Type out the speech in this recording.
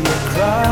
a cry.